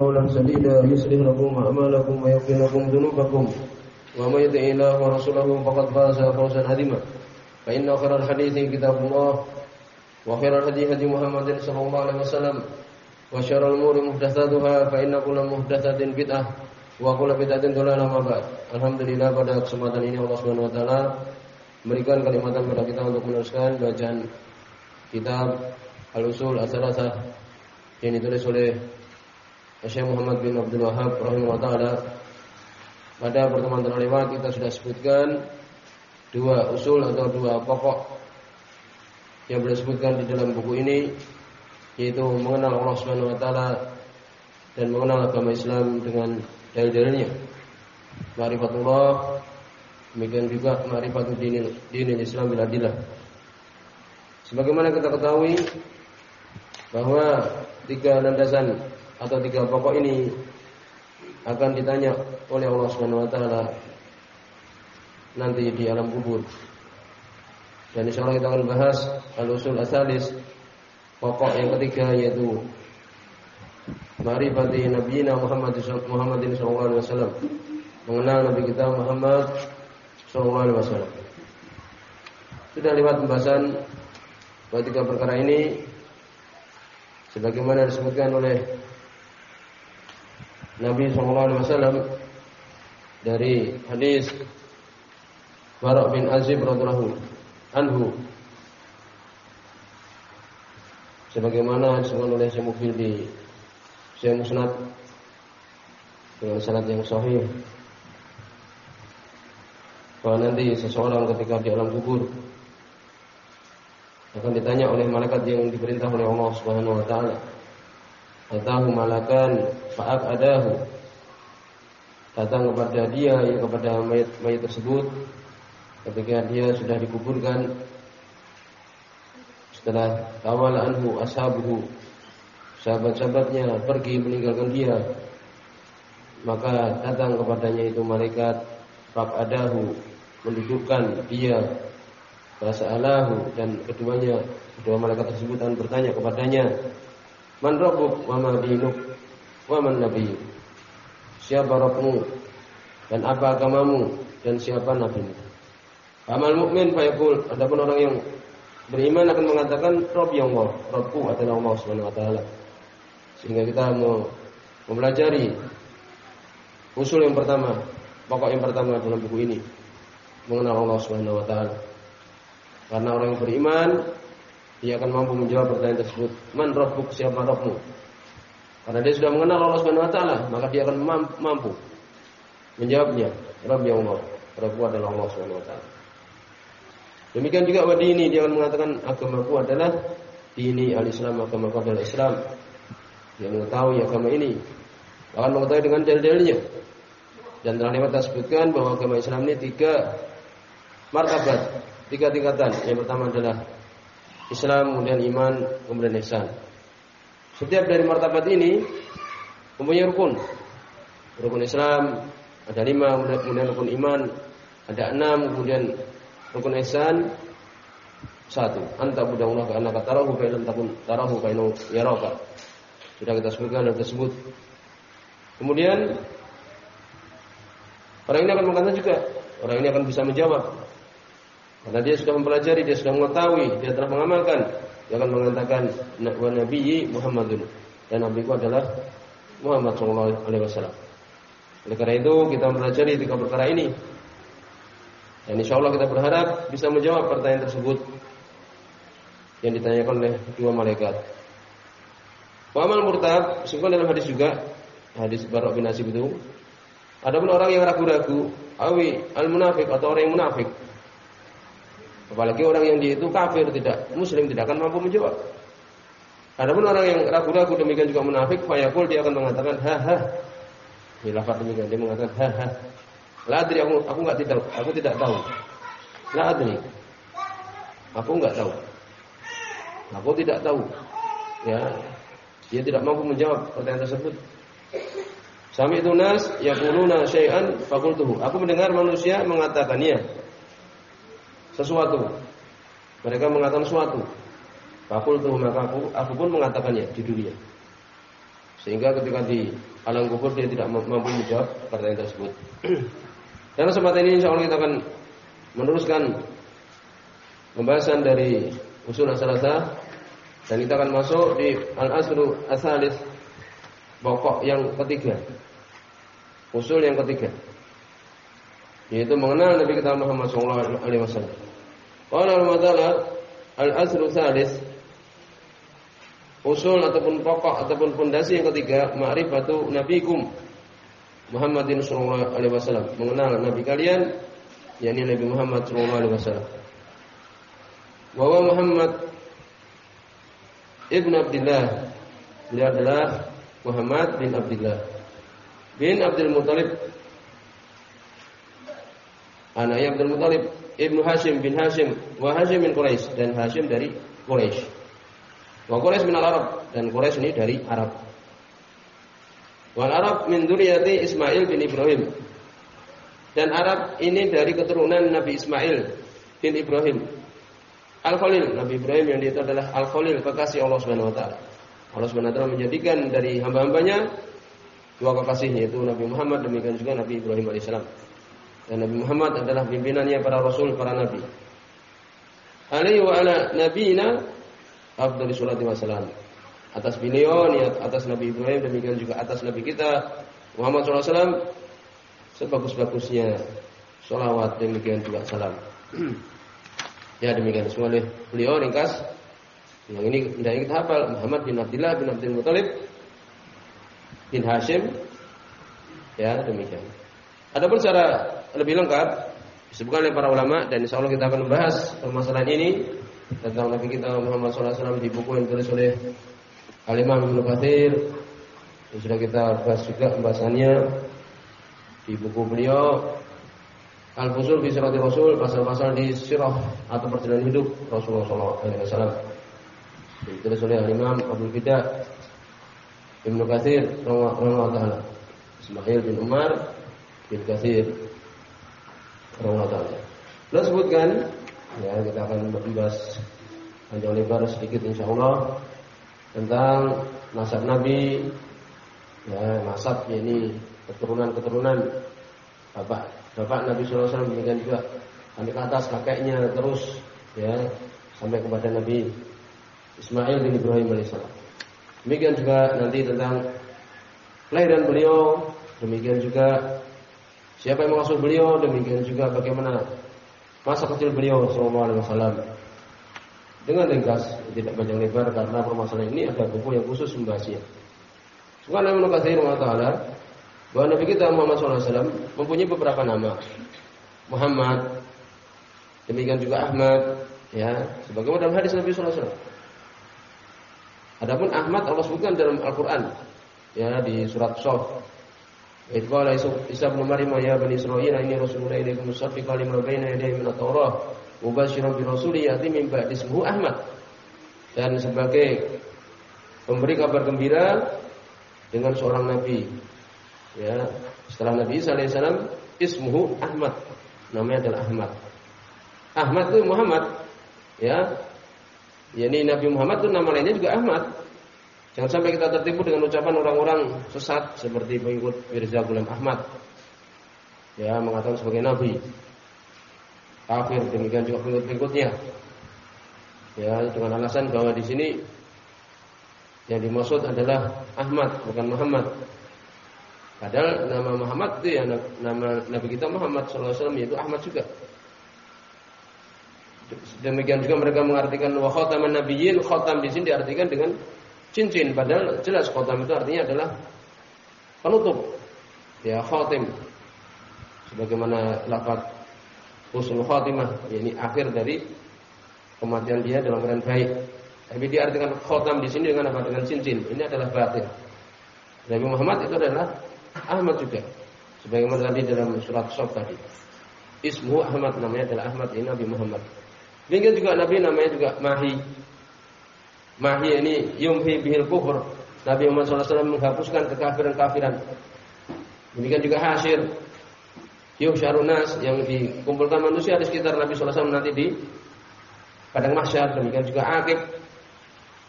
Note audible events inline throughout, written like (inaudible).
قولا سديدا يصلح لكم أعمالكم ويغفر لكم ذنوبكم ومن يطع الله ورسوله فقد فاز فوزا عظيما فإن خير الحديث كتاب الله وخير الهدي هدي محمد صلى الله عليه وسلم وشر الأمور محدثاتها فإن كل محدثة بدعة وكل بدعة ضلالة ما بعد Alhamdulillah pada kesempatan ini Allah Subhanahu wa taala memberikan kenikmatan kepada kita untuk meneruskan bacaan kitab Al-Usul As-Salasah yang ditulis oleh Syekh Muhammad bin Abdul Wahab rahimahullah taala pada pertemuan terlewat kita sudah sebutkan dua usul atau dua pokok yang beliau sebutkan di dalam buku ini yaitu mengenal Allah Subhanahu wa taala dan mengenal agama Islam dengan dalil-dalilnya. Ma'rifatullah demikian juga ma'rifatul dinil, dinil Islam bila dilah. Sebagaimana kita ketahui bahwa tiga landasan atau tiga pokok ini akan ditanya oleh Allah Subhanahu wa taala nanti di alam kubur. Dan insyaallah kita akan bahas al-usul asalis pokok yang ketiga yaitu ma'rifati nabiyina Muhammad Muhammadin sallallahu alaihi wasallam. Mengenal nabi kita Muhammad sallallahu alaihi wasallam. Sudah lewat pembahasan tiga perkara ini sebagaimana disebutkan oleh Nabi sallallahu alaihi wasallam dari hadis Barak bin Azib radhiyallahu anhu. Sebagaimana disebutkan oleh Syekh Mufid di Syekh Musnad dengan sanad yang sahih. Bahwa nanti seseorang ketika di alam kubur akan ditanya oleh malaikat yang diperintah oleh Allah Subhanahu wa taala Atahu malakan fa'ak adahu. Datang kepada dia ya kepada mayat, mayat tersebut. Ketika dia sudah dikuburkan Setelah tawal anhu ashabuhu Sahabat-sahabatnya pergi meninggalkan dia Maka datang kepadanya itu malaikat Fa'ak adahu Mendudukkan dia Rasa'alahu Dan keduanya Kedua malaikat tersebut akan bertanya kepadanya Man rabbuk wa ma dinuk wa man nabi. Siapa Rabbmu dan apa agamamu dan siapa nabimu. Amal mukmin fayaqul adapun orang yang beriman akan mengatakan Rabb yang Allah, Rabbku adalah Allah Subhanahu wa taala. Sehingga kita mau mempelajari usul yang pertama, pokok yang pertama dalam buku ini mengenal Allah Subhanahu wa taala. Karena orang yang beriman dia akan mampu menjawab pertanyaan tersebut. Man rabbuk siapa rabbmu? Karena dia sudah mengenal Allah Subhanahu wa taala, maka dia akan mampu menjawabnya. Rabb yang Allah. Rabbku adalah Allah Subhanahu wa taala. Demikian juga wadi ini dia akan mengatakan agamaku adalah dini al-Islam, agamaku adalah Islam. Dia mengetahui agama ini akan mengetahui dengan dalil-dalilnya. Dan telah lewat bahwa agama Islam ini tiga martabat, tiga tingkatan. Yang pertama adalah Islam, kemudian iman, kemudian ihsan. Setiap dari martabat ini mempunyai rukun. Rukun Islam ada lima, kemudian rukun iman ada enam, kemudian rukun ihsan satu. Anta budahullah ka annaka tarahu fa takun tarahu fa innahu yaraka. Sudah kita sebutkan dan tersebut. Kemudian orang ini akan mengatakan juga, orang ini akan bisa menjawab karena dia sudah mempelajari, dia sudah mengetahui, dia telah mengamalkan. Dia akan mengatakan wa nabiyyi Muhammadun dan nabiku adalah Muhammad sallallahu alaihi wasallam. Oleh karena itu kita mempelajari tiga perkara ini. Dan insya Allah kita berharap bisa menjawab pertanyaan tersebut yang ditanyakan oleh dua malaikat. Amal murtab, sebutkan dalam hadis juga, hadis Barak bin Nasib itu. Adapun orang yang ragu-ragu, awi al munafik atau orang yang munafik, Apalagi orang yang dia itu kafir tidak muslim tidak akan mampu menjawab. Adapun orang yang ragu-ragu demikian juga munafik, fayaqul dia akan mengatakan ha ha. Ini lafaz demikian dia mengatakan ha ha. La adri aku aku enggak tidak aku tidak tahu. La adri. Aku enggak tahu. Aku tidak tahu. Ya. Dia tidak mampu menjawab pertanyaan tersebut. Sami itu nas yaquluna syai'an faqultuhu. Aku mendengar manusia mengatakannya sesuatu. Mereka mengatakan sesuatu. Fakul tuh maka aku, aku pun mengatakannya di dunia. Sehingga ketika di alam kubur dia tidak mampu menjawab pertanyaan tersebut. (clears throat) Dan kesempatan ini insya Allah kita akan meneruskan pembahasan dari usul asalasa dan kita akan masuk di al-aslu asalis pokok yang ketiga. Usul yang ketiga yaitu mengenal Nabi kita Muhammad sallallahu alaihi wasallam. Qala al al-aslu salis usul ataupun pokok ataupun fondasi yang ketiga ma'rifatu nabikum Muhammadin sallallahu alaihi wasallam. Mengenal nabi kalian yakni Nabi Muhammad sallallahu alaihi wasallam. Bahwa Muhammad ibn Abdullah beliau adalah Muhammad bin Abdullah bin Abdul Muthalib anaknya Abdul Muthalib ibnu Hashim bin Hashim wa Hashim bin Quraisy dan Hashim dari Quraisy Wa Quraisy min Arab dan Quraisy ini dari Arab. Wal Arab min dzurriyyati Ismail bin Ibrahim. Dan Arab ini dari keturunan Nabi Ismail bin Ibrahim. Al-Khalil, Nabi Ibrahim yang itu adalah Al-Khalil, kekasih Allah Subhanahu wa taala. Allah Subhanahu wa taala menjadikan dari hamba-hambanya dua kekasihnya yaitu Nabi Muhammad demikian juga Nabi Ibrahim alaihissalam. Dan Nabi Muhammad adalah pimpinannya para rasul, para nabi. Alaihi wa ala nabiyina afdhali salatu wassalam. Atas beliau, niat atas Nabi Ibrahim demikian juga atas Nabi kita Muhammad SAW sebagus-bagusnya salawat demikian juga salam. ya demikian semua oleh beliau ringkas. Yang ini tidak kita hafal Muhammad bin Abdullah bin Abdul Muthalib bin Hashim. Ya demikian. Adapun secara lebih lengkap disebutkan oleh para ulama dan insya Allah kita akan membahas permasalahan ini. Tentang Nabi kita Muhammad SAW di buku yang ditulis oleh Al-Imam Ibnu Katsir. Yang sudah kita bahas juga pembahasannya di buku beliau Al-Fusul fi Sirati Rasul pasal-pasal di sirah atau perjalanan hidup Rasulullah SAW ditulis oleh Abu Bidah Ibnu Katsir rahimahullah taala. Ismail bin Umar bin Katsir rahimahullah taala. Beliau sebutkan Ya, kita akan membahas panjang lebar sedikit insya Allah tentang nasab Nabi, ya nasab ini keturunan-keturunan bapak bapak Nabi Sallallahu Alaihi Wasallam juga sampai ke atas kakeknya terus ya sampai kepada Nabi Ismail bin Ibrahim alaihissalam. Demikian juga nanti tentang kelahiran beliau, demikian juga siapa yang mengasuh beliau, demikian juga bagaimana masa kecil beliau Alaihi Wasallam dengan ringkas tidak panjang lebar karena permasalahan ini ada buku yang khusus membahasnya. Subhanahu wa taala bahwa Nabi kita Muhammad SAW mempunyai beberapa nama. Muhammad, demikian juga Ahmad, ya, sebagaimana dalam hadis Nabi SAW. Adapun Ahmad Allah sebutkan dalam Al-Quran, ya di surat Sof إذ قال عيسى ابن مريم يا بني إسرائيل إني رسول الله إليكم مصدقا لما بين يديه من التوراة مبشرا برسول يأتي من بعد اسمه Ahmad dan sebagai pemberi kabar gembira dengan seorang nabi ya setelah Nabi Isa alaihissalam ismuhu Ahmad namanya adalah Ahmad Ahmad itu Muhammad ya yakni Nabi Muhammad itu nama lainnya juga Ahmad Jangan sampai kita tertipu dengan ucapan orang-orang sesat seperti pengikut Mirza Ghulam Ahmad. Ya, mengatakan sebagai nabi. Kafir demikian juga pengikut-pengikutnya. Ya, dengan alasan bahwa di sini yang dimaksud adalah Ahmad bukan Muhammad. Padahal nama Muhammad itu ya nama Nabi kita Muhammad SAW yaitu Ahmad juga. Demikian juga mereka mengartikan wa khataman nabiyyin, khatam di sini diartikan dengan cincin padahal jelas khotam itu artinya adalah penutup. Ya khatim. Sebagaimana lafaz husnul khatimah yakni akhir dari kematian dia dalam keadaan baik. Tapi diartikan khotam di sini dengan apa? Dengan cincin. Ini adalah batin. Nabi Muhammad itu adalah Ahmad juga. Sebagaimana tadi dalam surat Sof tadi. Ismu Ahmad namanya adalah Ahmad ini Nabi Muhammad. Demikian juga Nabi namanya juga Mahi Mahya ini yumhi bihil kufur. Nabi Muhammad SAW menghapuskan kekafiran-kafiran. Demikian juga hasil Yuhsyarunas yang dikumpulkan manusia di sekitar Nabi SAW nanti di padang mahsyar. Demikian juga akib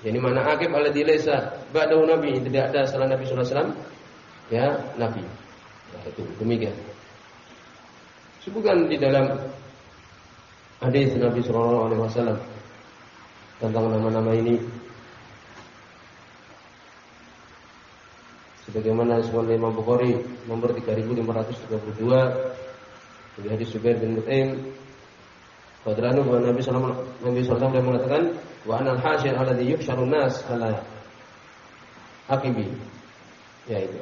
Jadi mana akib ala dilesa ba'dahu nabi tidak ada setelah Nabi wasallam ya nabi. Ya, itu demikian. Sebutkan di dalam hadis Nabi wasallam tentang nama-nama ini. Sebagaimana disebutkan Imam Bukhari nomor 3532 dari hadis Zubair bin Mut'im Fadranu bahwa Nabi SAW Nabi SAW mengatakan wa anal hasyir alladhi yuhsyarun nas ala akibi yaitu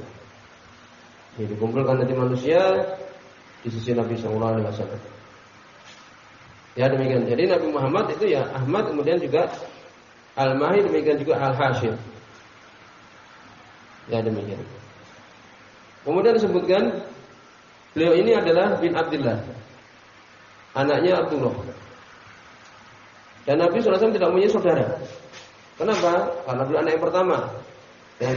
ini dikumpulkan nanti manusia di sisi Nabi Sallallahu Alaihi Wasallam. Ya demikian. Jadi Nabi Muhammad itu ya Ahmad kemudian juga Al-Mahi demikian juga Al-Hashir. Ya demikian. Kemudian disebutkan beliau ini adalah bin Abdullah anaknya Abdullah. Dan Nabi SAW tidak punya saudara. Kenapa? Karena beliau anak yang pertama. Dan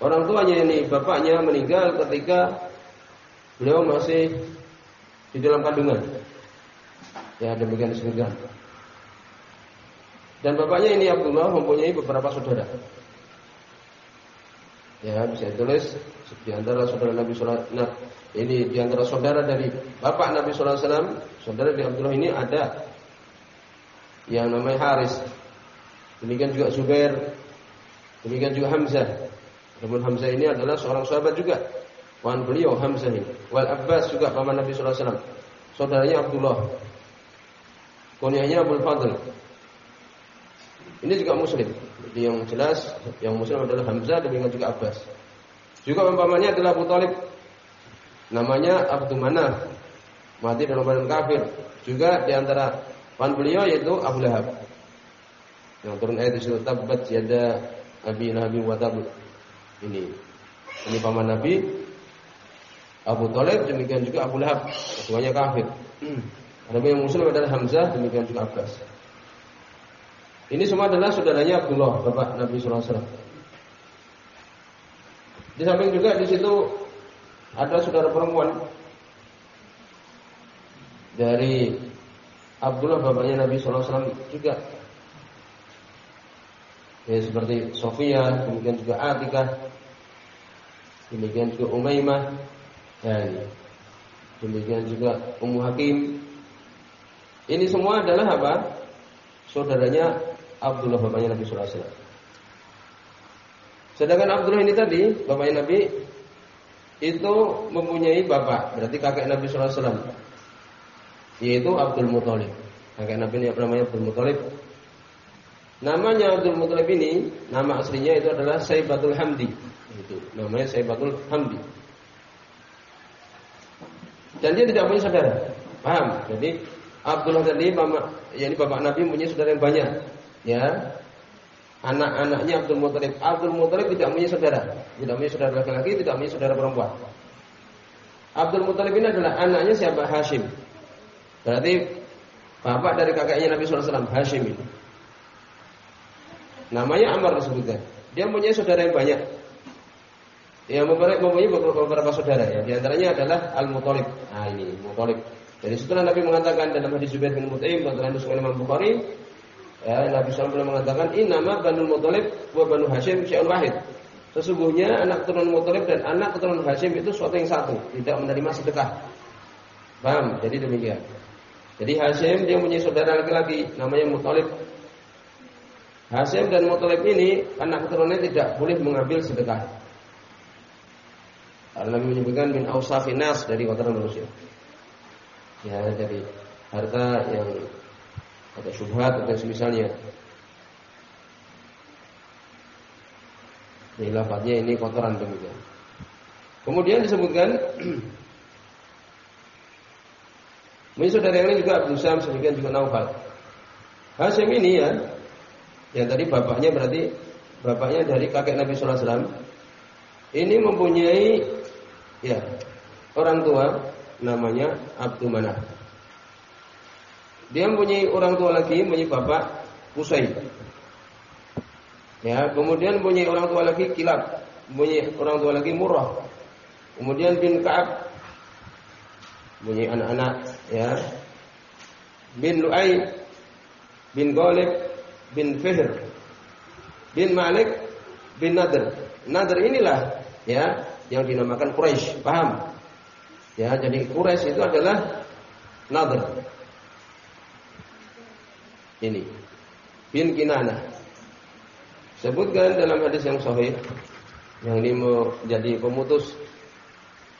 orang tuanya ini, bapaknya meninggal ketika beliau masih di dalam kandungan. Ya demikian disebutkan. Dan bapaknya ini Abdullah mempunyai beberapa saudara. Ya bisa ditulis di antara saudara Nabi Sallallahu Wasallam ini di antara saudara dari bapak Nabi Sallallahu Alaihi Wasallam, saudara dari Abdullah ini ada yang namanya Haris. Demikian juga Zubair. Demikian juga Hamzah. Namun Hamzah ini adalah seorang sahabat juga. Wan beliau Hamzah ini. Wal Abbas juga paman Nabi Sallallahu Alaihi Wasallam. Saudaranya Abdullah. Kunyahnya Abdul Fadl. Ini juga Muslim. Jadi yang jelas yang Muslim adalah Hamzah demikian juga Abbas. Juga pamannya adalah Abu Talib. Namanya Abdul Manaf. Mati dalam badan kafir. Juga di antara beliau yaitu Abu Lahab. Yang turun ayat di situ tabat yada Abi Nabi wa ini. Ini paman Nabi Abu Talib demikian juga Abu Lahab. Keduanya kafir (clears throat) ada yang muslim adalah Hamzah demikian juga Abbas. Ini semua adalah saudaranya Abdullah bapak Nabi Sallallahu Alaihi Wasallam. Di samping juga di situ ada saudara perempuan. Dari Abdullah bapaknya Nabi SAW juga. Ya seperti Sofia kemudian juga Atikah demikian juga Umaymah dan demikian juga Ummu Hakim ini semua adalah apa saudaranya Abdullah bapaknya Nabi SAW sedangkan Abdullah ini tadi bapaknya Nabi itu mempunyai bapak, berarti kakek Nabi Sallallahu Alaihi Wasallam, yaitu Abdul Muthalib. Kakek Nabi ini namanya Abdul Muthalib. Namanya Abdul Muthalib ini, nama aslinya itu adalah Saibatul Hamdi. Itu namanya Saibatul Hamdi. Dan dia tidak punya saudara. Paham? Jadi Abdullah tadi mama, ya ini bapak Nabi punya saudara yang banyak. Ya, anak-anaknya Abdul Muthalib. Abdul Muthalib tidak punya saudara, tidak punya saudara laki-laki, tidak punya saudara perempuan. Abdul Muthalib ini adalah anaknya siapa? Hashim. Berarti bapak dari kakaknya Nabi SAW, Hashim ini. Namanya Amr disebutkan. Dia punya saudara yang banyak. Yang mempunyai beberapa saudara ya. Di antaranya adalah Al Muthalib. Nah ini Muthalib. Jadi setelah Nabi mengatakan dalam hadis Zubair bin Mut'im dan hadis Imam Bukhari, Ya, Nabi SAW mengatakan nama Banu Muthalib wa Banu Hashim syai'un wahid. Sesungguhnya anak keturunan Muthalib dan anak keturunan Hashim itu suatu yang satu, tidak menerima sedekah. Paham? Jadi demikian. Jadi Hashim dia punya saudara laki-laki namanya Muthalib. Hashim dan Muthalib ini anak keturunannya tidak boleh mengambil sedekah. Karena Nabi menyebutkan min ausafin nas dari kotoran manusia. Ya, dari harta yang atau syubhat atau semisalnya. Ini ini kotoran demikian. Kemudian disebutkan (clears throat) Mungkin saudara yang lain juga Abdul Sam, sedemikian juga Naufal. Hasim ini ya, yang tadi bapaknya berarti bapaknya dari kakek Nabi Sallallahu Alaihi Wasallam. Ini mempunyai ya orang tua namanya Abdul Manaf. Dia mempunyai orang tua lagi, mempunyai bapak Kusai. Ya, kemudian mempunyai orang tua lagi Kilab, mempunyai orang tua lagi Murrah. Kemudian bin Ka'ab mempunyai anak-anak ya. Bin Lu'ay bin Ghalib bin Fihr bin Malik bin Nadir. Nadir inilah ya yang dinamakan Quraisy. Paham? Ya, jadi Quraisy itu adalah Nadir. Ini bin Kinana. Sebutkan dalam hadis yang sahih yang ini menjadi pemutus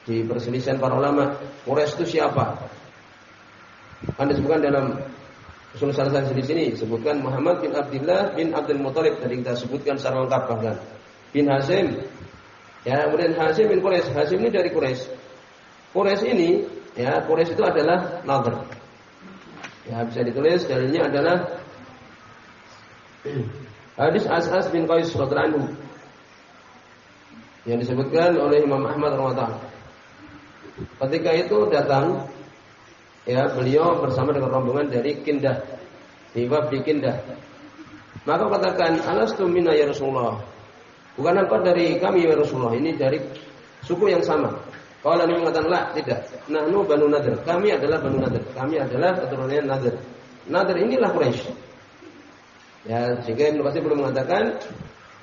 di perselisihan para ulama. Quraisy itu siapa? Anda sebutkan dalam usul salah di sini sebutkan Muhammad bin Abdullah bin Abdul Muthalib tadi kita sebutkan secara lengkap bahkan bin Hasim ya kemudian Hasim bin Quraisy Hasim ini dari Quraisy Quraisy ini ya Quraisy itu adalah Nadir ya bisa ditulis dalilnya adalah hadis As'as bin Qais radhiyallahu yang disebutkan oleh Imam Ahmad radhiyallahu Ketika itu datang ya beliau bersama dengan rombongan dari Kindah di di Kindah. Maka katakan alastu minna ya Rasulullah. Bukan apa dari kami ya Rasulullah, ini dari suku yang sama. Kalau Nabi mengatakan lah, tidak. Nahnu Banu Nadir. Kami adalah Banu Nadir. Kami adalah keturunan Nadir. Nadir inilah Quraisy. Ya, sehingga Ibnu Katsir belum mengatakan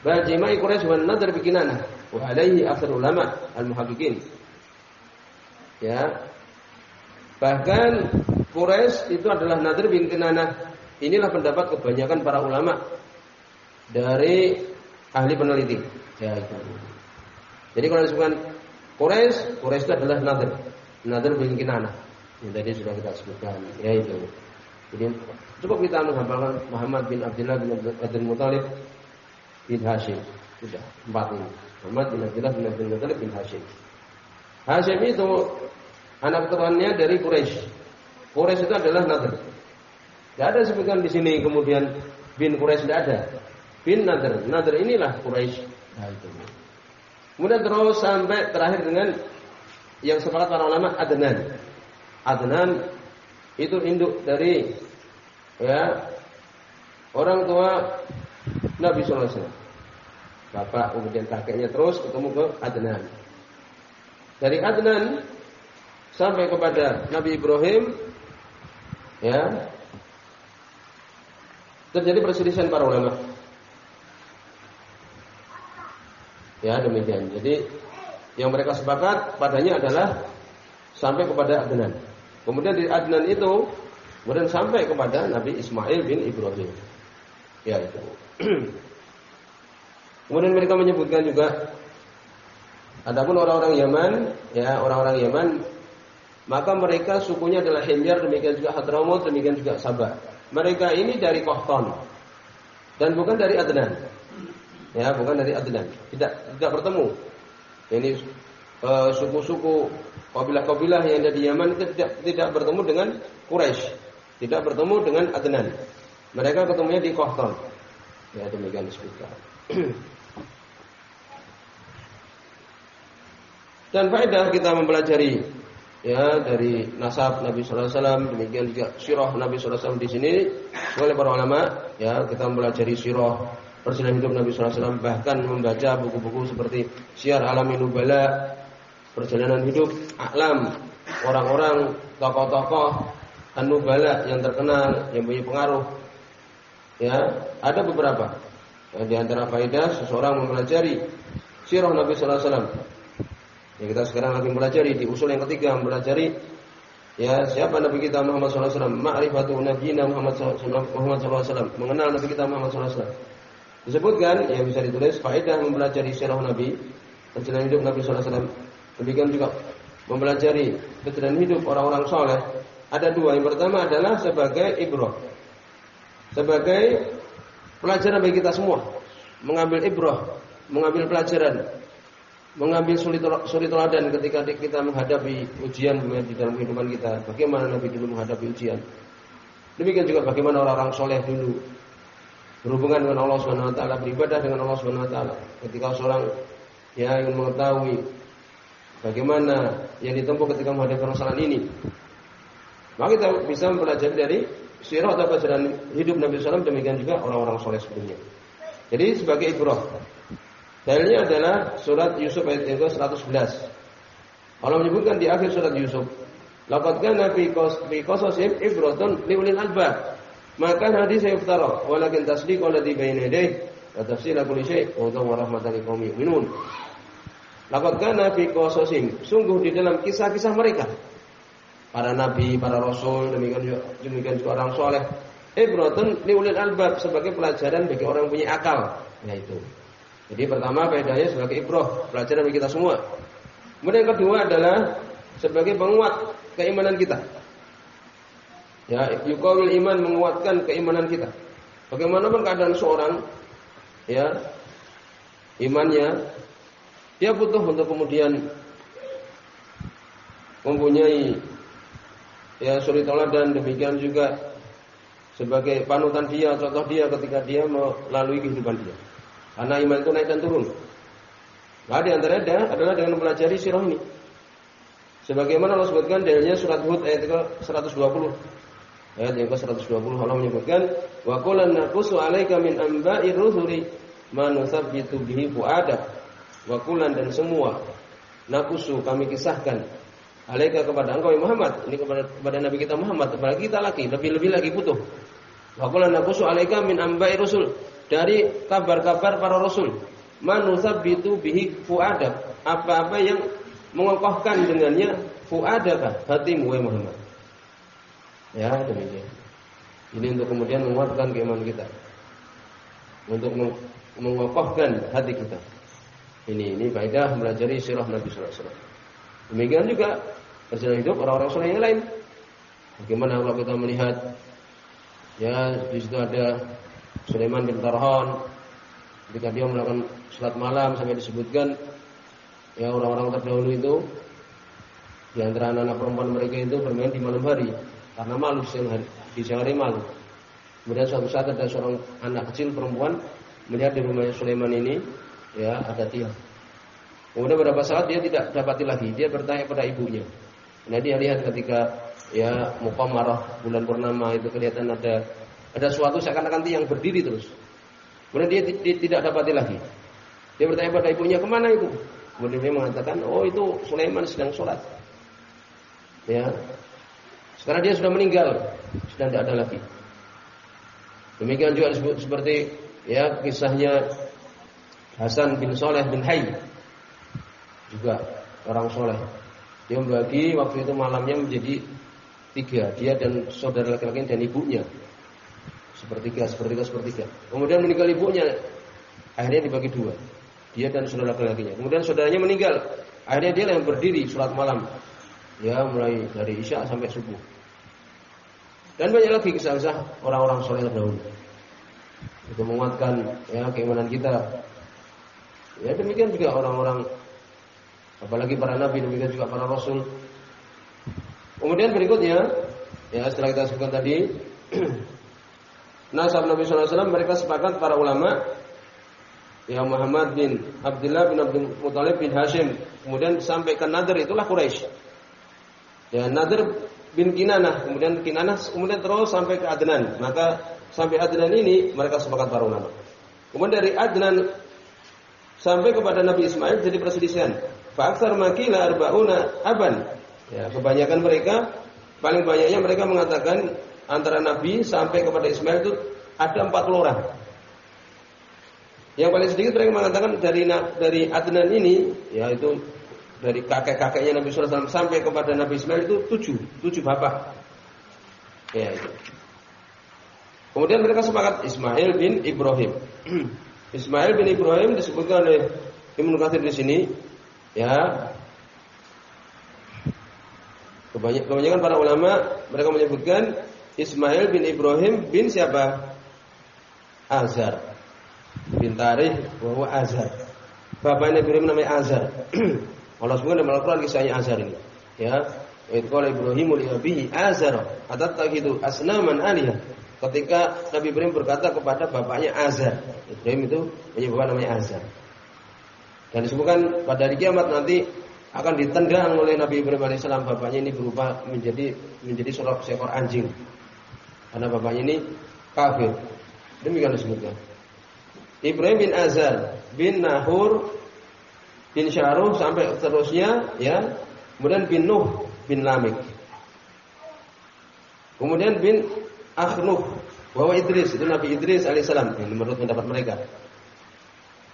Bajimai Quraisy wa Nadir bikinana wa alaihi akhir ulama al-muhaqqiqin. Ya. Bahkan Quraisy itu adalah Nadir bin. Inilah pendapat kebanyakan para ulama dari ahli peneliti. Ya itu. Jadi kalau disebutkan Quraisy, Quraisy itu adalah Nadir. Nadir bin Kinanah. Yang tadi sudah kita sebutkan. Ya itu. Jadi cukup kita menghafalkan Muhammad bin Abdullah bin Abdul Muthalib bin Hashim. Sudah empat ini. Muhammad bin Abdullah bin Abdul Muthalib bin Hashim. Hashim itu anak keturunannya dari Quraisy. Quraisy itu adalah Nadir. Tidak ada sebutkan di sini kemudian bin Quraisy tidak ada. Bin Nadir. Nadir inilah Quraisy. Nah, itu. Kemudian terus sampai terakhir dengan yang sepakat para ulama Adnan. Adnan itu induk dari ya orang tua Nabi Sallallahu Alaihi Wasallam. Bapak kemudian kakeknya terus ketemu ke Adnan. Dari Adnan sampai kepada Nabi Ibrahim ya terjadi perselisihan para ulama. Ya demikian. Jadi yang mereka sepakat padanya adalah sampai kepada Adnan. Kemudian di Adnan itu kemudian sampai kepada Nabi Ismail bin Ibrahim. Ya itu. (clears throat) kemudian mereka menyebutkan juga adapun orang-orang Yaman, ya orang-orang Yaman maka mereka sukunya adalah Himyar, demikian juga Hadramut, demikian juga Sabah. Mereka ini dari Kohton dan bukan dari Adnan. Ya, bukan dari Adnan. Tidak tidak bertemu. Ini uh, suku-suku kabilah-kabilah yang ada di Yaman itu tidak tidak bertemu dengan Quraisy, tidak bertemu dengan Adnan. Mereka ketemunya di Kohton. Ya, demikian disebutkan. (clears throat) Dan faedah kita mempelajari ya dari nasab Nabi sallallahu alaihi wasallam demikian juga sirah Nabi sallallahu alaihi wasallam di sini oleh para ulama ya kita mempelajari sirah perjalanan hidup Nabi sallallahu wasallam bahkan membaca buku-buku seperti Syiar Alamin Nubala perjalanan hidup alam orang-orang tokoh-tokoh An-Nubala yang terkenal yang punya pengaruh. Ya ada beberapa. Ya, di antara faedah seseorang mempelajari sirah Nabi sallallahu wasallam. Ya kita sekarang lagi mempelajari di usul yang ketiga mempelajari ya siapa Nabi kita Muhammad SAW ma'rifatu nabiyina Muhammad Muhammad SAW mengenal Nabi kita Muhammad SAW disebutkan yang bisa ditulis faedah mempelajari sirah Nabi perjalanan hidup Nabi SAW demikian juga mempelajari perjalanan hidup orang-orang soleh ada dua yang pertama adalah sebagai ibrah sebagai pelajaran bagi kita semua mengambil ibrah mengambil pelajaran mengambil sulit teladan ketika kita menghadapi ujian di dalam kehidupan kita. Bagaimana Nabi dulu menghadapi ujian. Demikian juga bagaimana orang-orang soleh dulu berhubungan dengan Allah Subhanahu Wa Taala, beribadah dengan Allah Subhanahu Wa Taala. Ketika seorang yang ingin mengetahui bagaimana yang ditempuh ketika menghadapi permasalahan ini, maka kita bisa mempelajari dari sirah atau pelajaran hidup Nabi SAW demikian juga orang-orang soleh sebelumnya. Jadi sebagai ibrah Dalilnya adalah surat Yusuf ayat yang 111. Allah menyebutkan di akhir surat Yusuf, "Laqad kana fi qasasim ibratun liulil albab." Maka hadis saya iftara walakin tasdiq alladhi bayna yadayhi wa tafsir kulli syai' wa rahmatan liqaumin yu'minun Laqad kana fi sungguh di dalam kisah-kisah mereka para nabi, para rasul, demikian juga, demikian juga orang soleh. Ibratun liulil albab sebagai pelajaran bagi orang yang punya akal. Ya itu. Jadi pertama bedanya sebagai ibroh, pelajaran bagi kita semua. Kemudian yang kedua adalah sebagai penguat keimanan kita. Ya, yukawil iman menguatkan keimanan kita. Bagaimanapun keadaan seorang, ya, imannya, dia butuh untuk kemudian mempunyai ya suri dan demikian juga sebagai panutan dia, contoh dia ketika dia melalui kehidupan dia. Karena iman itu naik dan turun. Nah, di antara ada adalah dengan mempelajari sirah ini. Sebagaimana Allah sebutkan dalilnya surat Hud ayat ke 120. Ayat yang ke-120 Allah menyebutkan wa qulan naqsu 'alaika min amba'i rusuli ma nusabbitu bihi fu'adak. Wa qulan dan semua nakusu kami kisahkan alaika kepada engkau ya Muhammad. Ini kepada kepada Nabi kita Muhammad apalagi kita lagi lebih-lebih lagi butuh wa qulan naqsu 'alaika min amba'i rusul dari kabar-kabar para rasul. Manusabbitu bihi fu'adak apa-apa yang mengokohkan dengannya fu'adaka hatimu Muhammad Ya, demikian. Ini untuk kemudian menguatkan keimanan kita. Untuk mengokohkan hati kita. Ini ini faedah mempelajari sirah Nabi sallallahu alaihi wasallam. Demikian juga perjalanan hidup orang-orang soleh yang lain. Bagaimana kalau kita melihat ya di situ ada Sulaiman bin Tarhan ketika dia melakukan salat malam sampai disebutkan ya orang-orang terdahulu itu di antara anak-anak perempuan mereka itu bermain di malam hari karena malu siang hari, di siang hari malu. Kemudian suatu saat ada seorang anak kecil perempuan melihat di rumahnya Sulaiman ini ya ada tiang. Kemudian beberapa saat dia tidak dapati lagi. Dia bertanya pada ibunya. Nah dia lihat ketika ya muqammarah bulan purnama itu kelihatan ada ada suatu seakan-akan tiang berdiri terus. Kemudian dia tidak dapati lagi. Dia bertanya pada ibunya ke mana itu? Kemudian dia mengatakan, oh itu Sulaiman sedang sholat. Ya, karena dia sudah meninggal, sudah tidak ada lagi. Demikian juga disebut seperti ya kisahnya Hasan bin Soleh bin Hay juga orang soleh. Dia membagi waktu itu malamnya menjadi tiga, dia dan saudara laki-laki dan ibunya. Sepertiga, sepertiga, sepertiga. Kemudian meninggal ibunya, akhirnya dibagi dua. Dia dan saudara laki-lakinya. Kemudian saudaranya meninggal, akhirnya dia yang berdiri surat malam. Ya mulai dari isya sampai subuh. Dan banyak lagi kisah-kisah orang-orang soleh terdahulu. Itu menguatkan ya keimanan kita. Ya demikian juga orang-orang apalagi para nabi demikian juga para rasul. Kemudian berikutnya ya setelah kita sebutkan tadi (clears throat) nasab Nabi SAW mereka sepakat para ulama ya Muhammad bin Abdullah bin Abdul Muthalib bin Hashim kemudian sampai ke Nadir itulah Quraisy. Ya Nadir bin Kinanah, kemudian Kinanah, kemudian terus sampai ke Adnan. Maka sampai Adnan ini mereka sepakat ulama. Kemudian dari Adnan sampai kepada Nabi Ismail jadi perselisihan. Fa'aksar makila arba'una aban. Ya, kebanyakan mereka paling banyaknya mereka mengatakan antara Nabi sampai kepada Ismail itu ada 40 orang. Yang paling sedikit mereka mengatakan dari dari Adnan ini yaitu dari kakek-kakeknya Nabi SAW sampai kepada Nabi Ismail itu tujuh, tujuh bapak. Ya itu. Kemudian mereka sepakat Ismail bin Ibrahim. (clears throat) Ismail bin Ibrahim disebutkan oleh Ibnu Katsir di sini, ya. Kebanyakan para ulama mereka menyebutkan Ismail bin Ibrahim bin siapa? Azar. Bin Tarikh bahwa Azar. Bapaknya Ibrahim namanya Azar. (clears throat) Allah sebutkan dalam Al-Quran kisahnya Azar ini. Ya, itu kalau Ibrahim li abihi Azar, itu asnaman alihah. Ketika Nabi Ibrahim berkata kepada bapaknya Azar, Ibrahim itu menyebutkan namanya Azar. Dan disebutkan pada hari kiamat nanti akan ditendang oleh Nabi Ibrahim alaihissalam bapaknya ini berupa menjadi menjadi seorang seekor anjing karena bapaknya ini kafir demikian disebutkan Ibrahim bin Azar bin Nahur bin Syaruh sampai seterusnya ya. Kemudian bin Nuh bin Lamik. Kemudian bin Akhnuh Bahwa Idris itu Nabi Idris alaihissalam ini menurut pendapat mereka.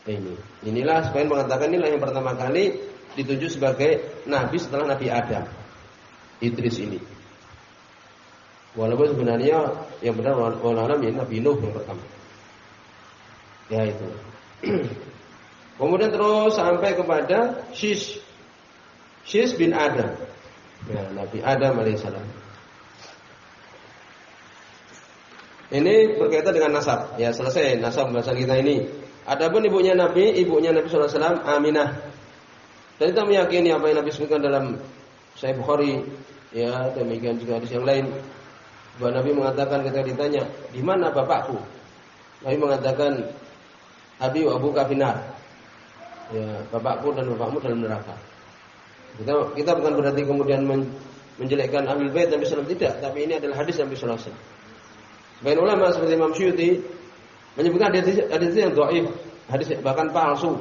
Ini, inilah supaya mengatakan inilah yang pertama kali ditunjuk sebagai nabi setelah Nabi Adam. Idris ini. Walaupun sebenarnya yang benar walaupun ya Nabi Nuh yang pertama. Ya itu. Kemudian terus sampai kepada Shish. Shish bin Adam. Ya, Nabi Adam alaihissalam. Ini berkaitan dengan nasab. Ya, selesai nasab bahasa kita ini. Adapun ibunya Nabi, ibunya Nabi wasallam Aminah. Dan kita meyakini apa yang Nabi sebutkan dalam Sahih Bukhari, ya, demikian juga hadis yang lain. Bahwa Nabi mengatakan ketika ditanya, "Di mana bapakku?" Nabi mengatakan, "Abi wa abuka finar." Ya, bapakku dan bapakmu dalam neraka. Kita kita bukan berarti kemudian men, menjelekkan Ahlul Bait Nabi sallallahu tidak, tapi ini adalah hadis Nabi alaihi wasallam. ulama seperti Imam Syuuti menyebutkan hadis hadis yang dhaif, hadis bahkan palsu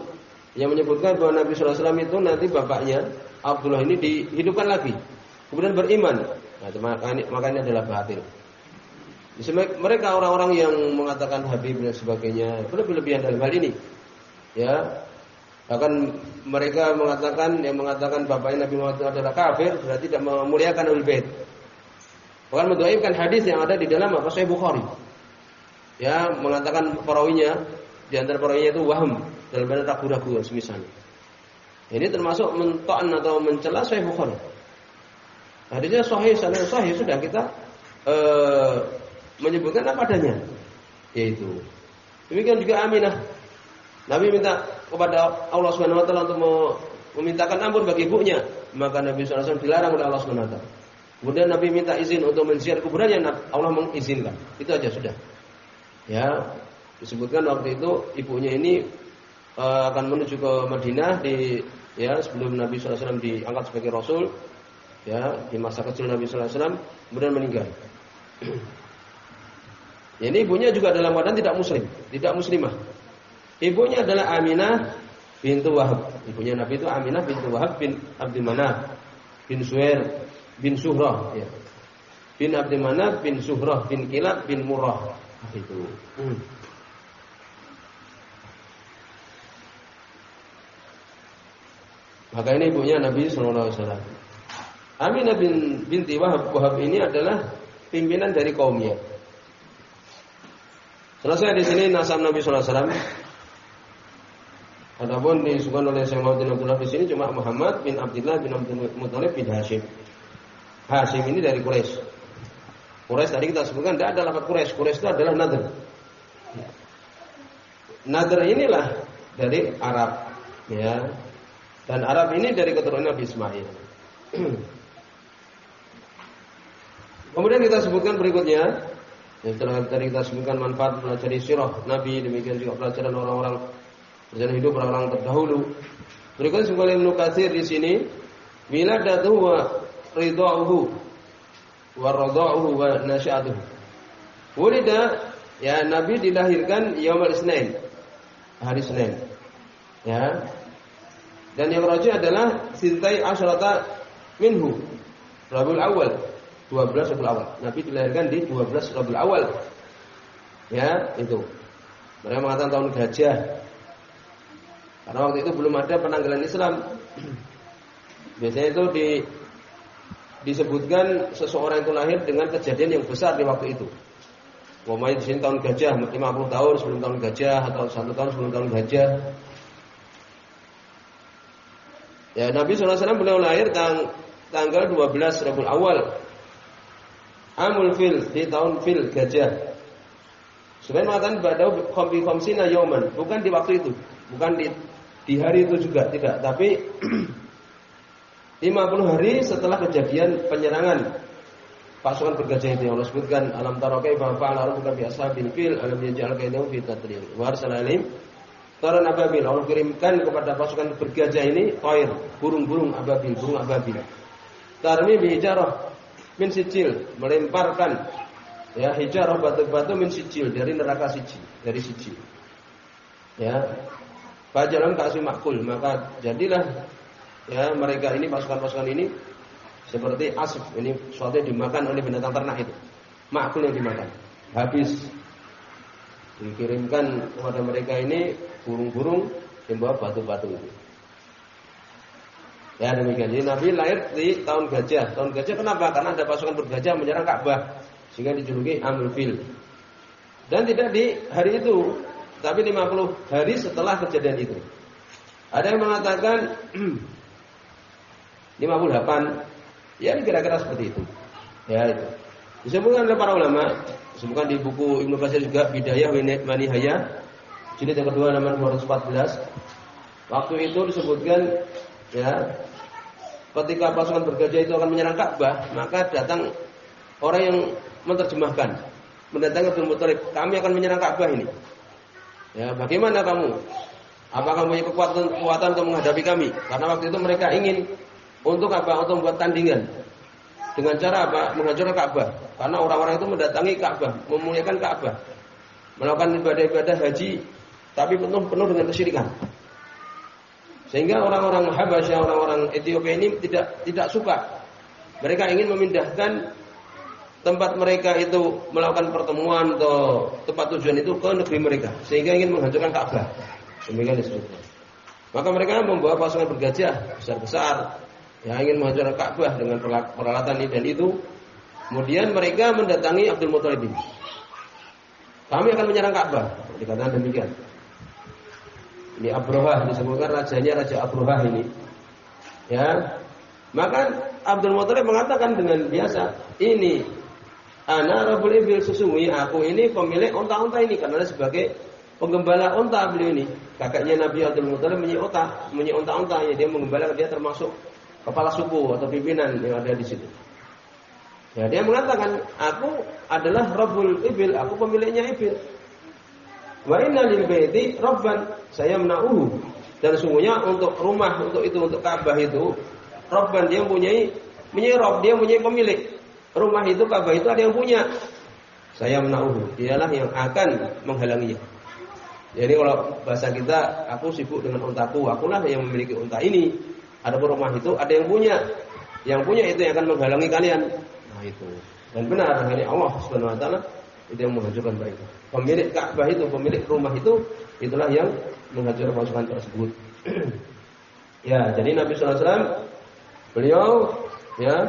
yang menyebutkan bahwa Nabi wasallam itu nanti bapaknya Abdullah ini dihidupkan lagi. Kemudian beriman. Nah, makanya, makanya adalah batil. Mereka orang-orang yang mengatakan Habib dan sebagainya berlebihan dalam hal ini. Ya, Bahkan mereka mengatakan yang mengatakan bapaknya Nabi Muhammad adalah kafir berarti tidak memuliakan Ahlul Bait. Bahkan mendoakan hadis yang ada di dalam apa Sahih Bukhari. Ya, mengatakan perawinya di antara perawinya itu waham dalam bahasa ragu-ragu semisalnya. Ini termasuk mentoan atau mencela Sahih Bukhari. Hadisnya sahih, sanad sahih sudah kita uh, menyebutkan apa adanya. Yaitu demikian juga Aminah. Nabi minta kepada Allah Subhanahu wa taala untuk memintakan ampun bagi ibunya, maka Nabi SAW dilarang oleh Allah Subhanahu wa taala. Kemudian Nabi minta izin untuk menziar kuburannya, Allah mengizinkan. Itu aja sudah. Ya, disebutkan waktu itu ibunya ini uh, akan menuju ke Madinah di ya sebelum Nabi SAW diangkat sebagai Rasul ya di masa kecil Nabi SAW kemudian meninggal. (clears throat) ini ibunya juga dalam keadaan tidak muslim, tidak muslimah. Ibunya adalah Aminah bintu Wahab. Ibunya Nabi itu Aminah bintu Wahab bin Abdi Manaf bin Suhair bin Suhrah ya. Bin Abdi Manaf bin Suhrah bin Kilab bin Murrah. Itu. Hmm. Maka ini ibunya Nabi Sallallahu Alaihi Wasallam. Aminah bin binti Wahab Wahab ini adalah pimpinan dari kaumnya. Selesai di sini nasab Nabi Sallallahu Alaihi Wasallam. Adapun disebutkan oleh Syekh Muhammad Abdullah di sini cuma Muhammad bin Abdullah bin Abdul Muthalib bin Hashim. Hashim ini dari Quraisy. Quraisy tadi kita sebutkan tidak ada lafaz Quraisy. Quraisy itu adalah Nadr. Nadr inilah dari Arab, ya. Dan Arab ini dari keturunan Nabi Ismail. Kemudian kita sebutkan berikutnya, yang setelah tadi kita sebutkan manfaat pelajari sirah Nabi, demikian juga pelajaran orang-orang perjalanan hidup orang-orang terdahulu. Berikutnya sebagai Ibnu Katsir di sini, wiladatuhu wa ridha'uhu wa radha'uhu wa nasya'atuhu. Wulida ya Nabi dilahirkan yaumul Isnin. Hari Senin. Ya. Dan yang rajih adalah sintai asyrata minhu. Rabiul Awal. 12 Rabiul Awal. Nabi dilahirkan di 12 Rabiul Awal. Ya, itu. Mereka mengatakan tahun gajah. Karena waktu itu belum ada penanggalan Islam. Biasanya itu di, disebutkan seseorang itu lahir dengan kejadian yang besar di waktu itu. Umpamanya di sini tahun gajah, 50 tahun sebelum tahun gajah atau satu tahun sebelum tahun gajah. Ya Nabi SAW beliau lahir tang, tanggal 12 Rabiul Awal. Amul fil di tahun fil gajah. Sebenarnya mengatakan pada kompi komsina yoman, bukan di waktu itu, bukan di di hari itu juga tidak, tapi (clears throat) 50 hari setelah kejadian penyerangan pasukan bergajah itu Allah sebutkan alam tarokai bahwa fa'ala rabbuka bi ashabil fil alam yaj'al kaidahum fi tadlil wa arsalalim Taran ababil Allah kirimkan kepada pasukan bergajah ini toir burung-burung ababil burung ababil. Tarmi bi min sijil melemparkan ya hijarah batu-batu min sijil dari neraka sijil dari sijil ya Fajalan kasih makul maka jadilah ya mereka ini pasukan-pasukan ini seperti asf ini suatu yang dimakan oleh binatang ternak itu makul yang dimakan habis dikirimkan kepada mereka ini burung-burung yang bawa batu-batu itu. Ya demikian. Jadi Nabi lahir di tahun gajah. Tahun gajah kenapa? Karena ada pasukan bergajah menyerang Ka'bah sehingga dijuluki Amul Fil. Dan tidak di hari itu, tapi 50 hari setelah kejadian itu. Ada yang mengatakan (clears throat) 58. Ya kira-kira seperti itu. Ya itu. Disebutkan oleh para ulama, disebutkan di buku Ibnu Katsir juga Bidayah wa Nihayah jilid yang kedua nomor 214. Waktu itu disebutkan ya ketika pasukan bergajah itu akan menyerang Ka'bah, maka datang orang yang menerjemahkan, mendatangi Abdul Muthalib, kami akan menyerang Ka'bah ini. Ya, bagaimana kamu? Apakah punya kekuatan kekuatan untuk menghadapi kami? Karena waktu itu mereka ingin untuk apa? Untuk membuat tandingan. Dengan cara apa? Menghancurkan Ka'bah. Karena orang-orang itu mendatangi Ka'bah, memuliakan Ka'bah. Melakukan ibadah-ibadah haji tapi penuh penuh dengan kesyirikan. Sehingga orang-orang Habasyah, orang-orang Ethiopia ini tidak tidak suka. Mereka ingin memindahkan tempat mereka itu melakukan pertemuan atau tempat tujuan itu ke negeri mereka, sehingga ingin menghancurkan Ka'bah. Demikian disebutkan. Maka mereka membawa pasukan bergajah besar-besar yang ingin menghancurkan Ka'bah dengan peralatan ini dan itu. Kemudian mereka mendatangi Abdul Muthalib Kami akan menyerang Ka'bah, dikatakan demikian. Ini Abrohah disebutkan rajanya Raja Abrohah ini. Ya. Maka Abdul Muthalib mengatakan dengan biasa, ini Ana Rabbul Ibil sesungguhnya aku ini pemilik onta-onta ini karena sebagai penggembala onta beliau ini. Kakaknya Nabi Abdul Muthalib punya onta, punya onta-onta ya dia menggembala dia termasuk kepala suku atau pimpinan yang ada di situ. Ya, dia mengatakan, aku adalah Rabbul Ibil, aku pemiliknya Ibil. Wa inna lil baiti rabban, saya menauhu. Dan sungguhnya untuk rumah untuk itu untuk Ka'bah itu rabban dia mempunyai punya rob, dia mempunyai pemilik. Rumah itu Ka'bah itu ada yang punya. Saya menauhu, dialah yang akan menghalanginya. Jadi kalau bahasa kita, aku sibuk dengan untaku, akulah yang memiliki unta ini. Ada rumah itu ada yang punya. Yang punya itu yang akan menghalangi kalian. Nah itu. Dan benar dari Allah Subhanahu wa taala itu yang menghancurkan mereka. Pemilik Ka'bah itu, pemilik rumah itu, itulah yang menghancurkan pasukan tersebut. (clears throat) ya, jadi Nabi SAW beliau ya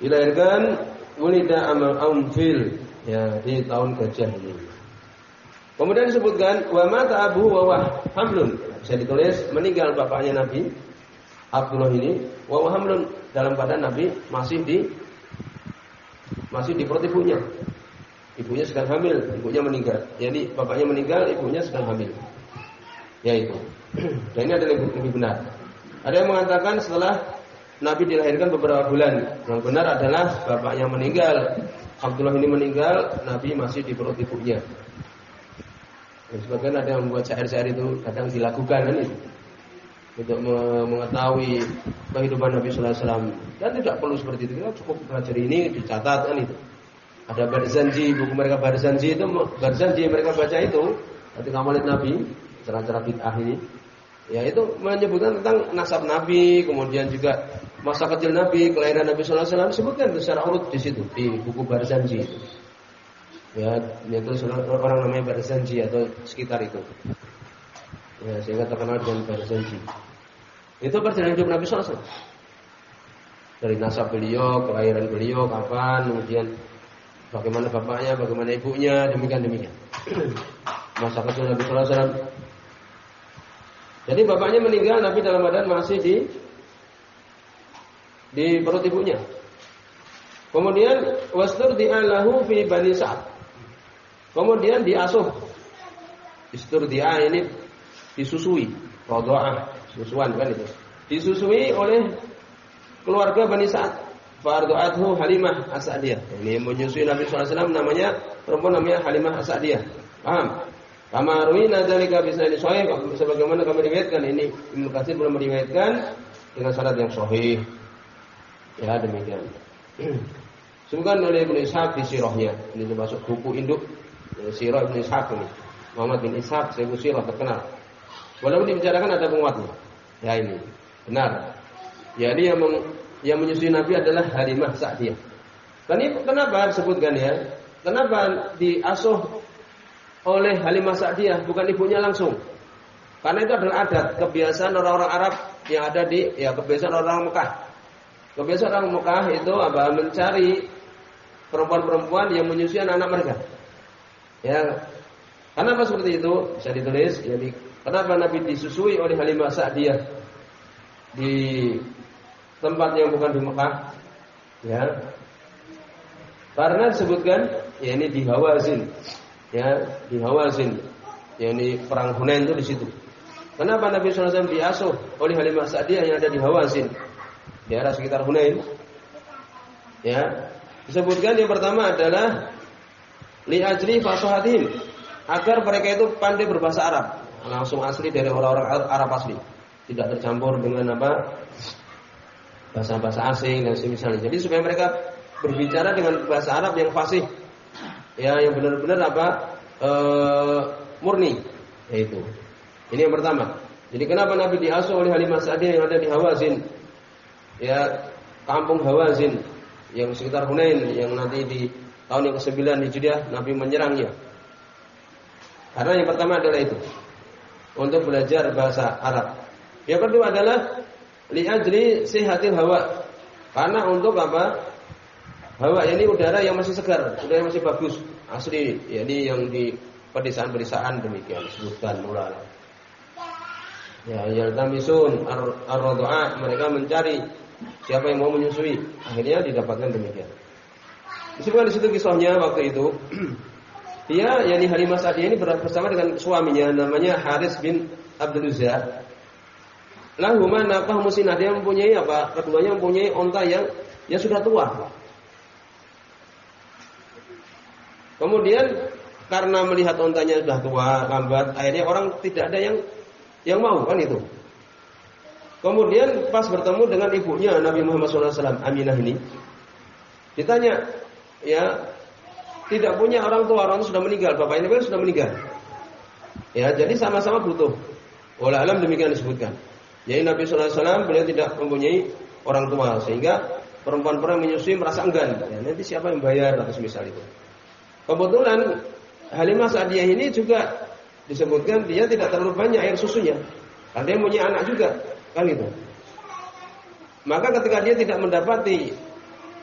dilahirkan Wulida amal amfil ya di tahun gajah ini. Kemudian disebutkan wa mata abu wa hamlun. Bisa ditulis meninggal bapaknya Nabi Abdullah ini wa hamlun dalam keadaan Nabi masih di masih di perut ibunya. Ibunya sedang hamil, ibunya meninggal. Jadi bapaknya meninggal, ibunya sedang hamil. Ya itu. (clears throat) Dan ini adalah lebih benar. Ada yang mengatakan setelah Nabi dilahirkan beberapa bulan. Yang benar adalah bapaknya meninggal. Abdullah ini meninggal, Nabi masih di perut ibunya. Dan sebagian ada yang membuat syair-syair itu kadang dilakukan kan itu untuk mengetahui kehidupan Nabi Sallallahu Alaihi Wasallam dan tidak perlu seperti itu kita cukup belajar ini dicatat kan itu ada Barzanji, buku mereka Barzanji itu Barzanji mereka baca itu ketika Maulid Nabi, cara-cara bid'ah ini. Ya itu menyebutkan tentang nasab Nabi, kemudian juga masa kecil Nabi, kelahiran Nabi sallallahu alaihi wasallam disebutkan secara urut di situ di buku Barzanji. Ya, itu orang namanya Barzanji atau sekitar itu. Ya, sehingga terkenal dengan Barzanji. Itu perjalanan hidup Nabi sallallahu alaihi wasallam. Dari nasab beliau, kelahiran beliau, kapan, kemudian Bagaimana bapaknya, bagaimana ibunya, demikian demikian. (clears throat) Masa kecil Nabi Sallallahu Alaihi Wasallam. Jadi bapaknya meninggal, Nabi dalam badan masih di di perut ibunya. Kemudian wastur di'alahu fi bani Sa'ad. Kemudian diasuh. Istur dia ini disusui, rodoah, susuan kan itu. Disusui oleh keluarga Bani Sa'ad. Fardu'athu Halimah Asadiyah. Ini menyusui Nabi SAW namanya perempuan namanya Halimah Asadiyah. Paham? Kama ruwina dzalika bisa ini sahih sebagaimana kami riwayatkan ini Ibnu Katsir belum meriwayatkan dengan syarat yang sahih. Ya demikian. (clears throat) Sebutkan oleh Ibnu Ishaq di sirahnya. Ini termasuk buku induk sirah Ibnu Ishaq ini. Muhammad bin Ishaq, sebuah sirah terkenal. Walaupun dibicarakan ada penguatnya. Ya ini benar. Ya dia yang yang menyusui Nabi adalah Halimah Sa'diyah. Tadi kenapa disebutkan ya? kenapa diasuh oleh Halimah Sa'diyah bukan ibunya langsung? Karena itu adalah adat kebiasaan orang-orang Arab yang ada di ya kebiasaan orang Mekah. Kebiasaan orang Mekah itu apa mencari perempuan-perempuan yang menyusui anak-anak mereka. Ya, kenapa seperti itu? Bisa ditulis. Jadi kenapa Nabi disusui oleh Halimah Sa'diyah di tempat yang bukan di Mekah? Ya, karena disebutkan ya ini di Hawazin. Ya, di Hawazin. Ya ini perang Hunain itu di situ. Kenapa Nabi SAW diasuh oleh Halimah Sa'diyah yang ada di Hawazin? Di arah sekitar Hunain. Ya. Disebutkan yang pertama adalah li'ajli fasahatim agar mereka itu pandai berbahasa Arab, langsung asli dari orang-orang Arab asli. Tidak tercampur dengan apa? bahasa-bahasa asing dan semisalnya. Jadi supaya mereka berbicara dengan bahasa Arab yang fasih. Ya, yang benar-benar apa? E, murni yaitu. Ini yang pertama. Jadi kenapa Nabi diasuh oleh Halimah Sa'diyah yang ada di Hawazin? Ya, kampung Hawazin yang sekitar Hunain yang nanti di tahun yang ke-9 Hijriah Nabi menyerangnya. Karena yang pertama adalah itu. Untuk belajar bahasa Arab. Yang kedua adalah li'ajli sihatil hawa. Karena untuk apa? Hawa ini udara yang masih segar, udara yang masih bagus, asli. Jadi yang di pedesaan-pedesaan demikian disebutkan mulai. Ya, yaltamisun ar-radha'a, mereka mencari siapa yang mau menyusui. Akhirnya didapatkan demikian. Disebutkan di situ kisahnya waktu itu. (clears throat) Dia yakni Halimah Sa'diyah ini bersama dengan suaminya namanya Haris bin Abdul Uzza. Lahuma nakah musinah dia mempunyai apa? Keduanya mempunyai onta yang yang sudah tua. Kemudian karena melihat ontanya sudah tua, lambat, akhirnya orang tidak ada yang yang mau kan itu. Kemudian pas bertemu dengan ibunya Nabi Muhammad SAW, Aminah ini, ditanya, ya tidak punya orang tua, orang sudah meninggal, bapak ini kan sudah meninggal. Ya, jadi sama-sama butuh. Oleh alam demikian disebutkan. Jadi Nabi SAW beliau tidak mempunyai orang tua sehingga perempuan-perempuan menyusui merasa enggan. Ya, nanti siapa yang bayar atau semisal itu. Kebetulan Halimah Sa'diyah ini juga disebutkan dia tidak terlalu banyak air susunya. Karena dia punya anak juga, kan itu. Maka ketika dia tidak mendapati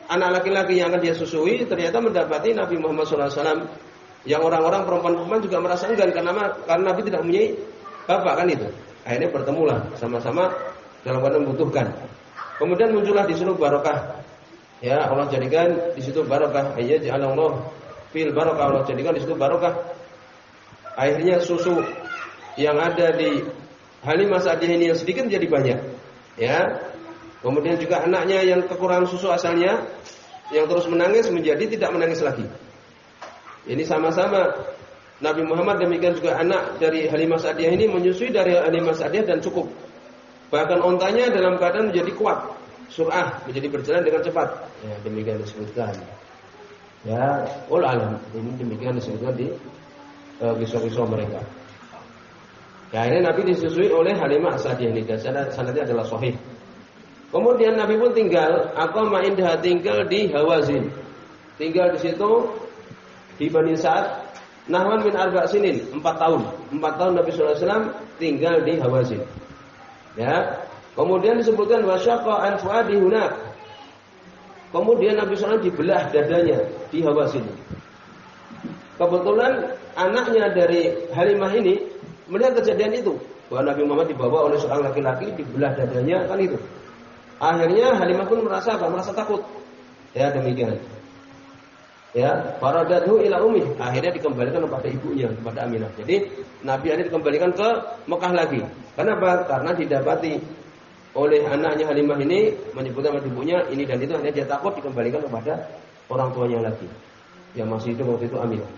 anak laki-laki yang akan dia susui, ternyata mendapati Nabi Muhammad SAW yang orang-orang perempuan-perempuan juga merasa enggan karena karena Nabi tidak mempunyai bapak kan itu. Akhirnya bertemulah sama-sama dalam keadaan membutuhkan. Kemudian muncullah di situ barokah. Ya Allah jadikan di situ barokah. Ayat Allah fil barokah Allah jadikan di situ barokah Akhirnya susu yang ada di Halimah Sa'diyah ini yang sedikit menjadi banyak. Ya. Kemudian juga anaknya yang kekurangan susu asalnya yang terus menangis menjadi tidak menangis lagi. Ini sama-sama Nabi Muhammad demikian juga anak dari Halimah Sa'diyah ini menyusui dari Halimah Sa'diyah dan cukup. Bahkan ontanya dalam keadaan menjadi kuat, surah, menjadi berjalan dengan cepat. Ya, demikian disebutkan. Ya, ul alam. Ini demikian disebutkan di kisah-kisah mereka. Ya ini Nabi disusui oleh Halimah Asadiyah ini sanadnya adalah sahih. Kemudian Nabi pun tinggal atau indah tinggal di Hawazin. Tinggal di situ di Bani Sa'ad Nahwan bin Arba Sinin, empat tahun. Empat tahun Nabi SAW tinggal di Hawazin. Ya. Kemudian disebutkan wasyaqa an fuadi hunak. Kemudian Nabi SAW dibelah dadanya di Hawazin. Kebetulan anaknya dari Halimah ini melihat kejadian itu bahwa Nabi Muhammad dibawa oleh seorang laki-laki dibelah dadanya kan itu. Akhirnya Halimah pun merasa apa? Merasa takut. Ya demikian. Ya, para dadu ila umi. Akhirnya dikembalikan kepada ibunya, kepada Aminah. Jadi Nabi ini dikembalikan ke Mekah lagi. Kenapa? Karena didapati oleh anaknya Halimah ini menyebutkan kepada ibunya ini dan itu hanya dia takut dikembalikan kepada orang tuanya lagi. Yang masih hidup waktu itu Aminah.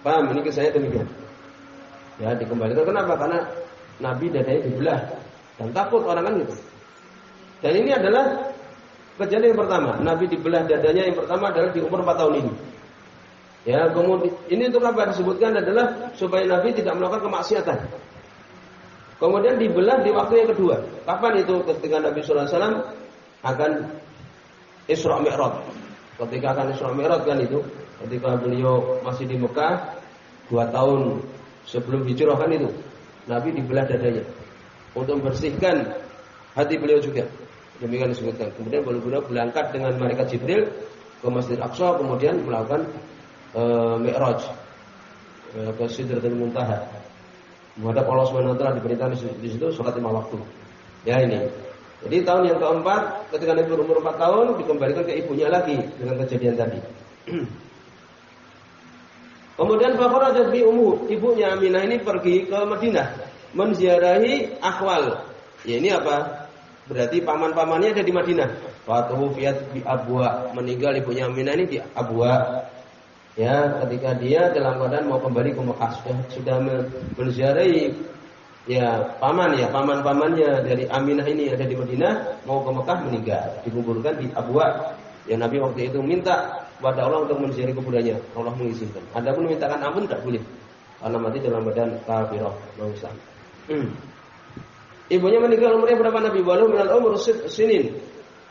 Paham? Ini saya demikian. Ya, dikembalikan kenapa? Karena Nabi dadanya dibelah dan takut orang kan gitu. Dan ini adalah kejadian yang pertama. Nabi dibelah dadanya yang pertama adalah di umur 4 tahun ini. Ya, kemudian ini untuk apa disebutkan adalah supaya Nabi tidak melakukan kemaksiatan. Kemudian dibelah di waktu yang kedua. Kapan itu? Ketika Nabi Wasallam akan Isra Mi'raj. Ketika akan Isra Mi'raj kan itu ketika beliau masih di Mekah dua tahun sebelum hijrah kan itu Nabi dibelah dadanya untuk membersihkan hati beliau juga demikian disebutkan kemudian beliau berangkat dengan malaikat Jibril ke Masjid Aqsa kemudian melakukan e, Mi'raj e, ke Muntaha menghadap Allah Subhanahu wa taala diperintahkan di situ salat lima waktu. Ya ini. Jadi tahun yang keempat ketika Nabi berumur 4 tahun dikembalikan ke ibunya lagi dengan kejadian tadi. (clears throat) Kemudian Fakhrajat bi ummu, ibunya Aminah ini pergi ke Madinah menziarahi akhwal. Ya ini apa? Berarti paman-pamannya ada di Madinah. Fatuhu fiat bi Abwa, meninggal ibunya Aminah ini di Abwa. Ya, ketika dia dalam keadaan mau kembali ke Mekah sudah sudah menziarahi ya paman ya paman-pamannya dari Aminah ini ada di Madinah mau ke Mekah meninggal dikuburkan di Abwa yang Nabi waktu itu minta kepada Allah untuk menziarahi kuburannya. Allah mengizinkan. Adapun mintakan ampun tidak boleh. Karena mati dalam badan kafirah. Islam. Hmm. ibunya meninggal umurnya berapa Nabi? Walau minal umur sinin.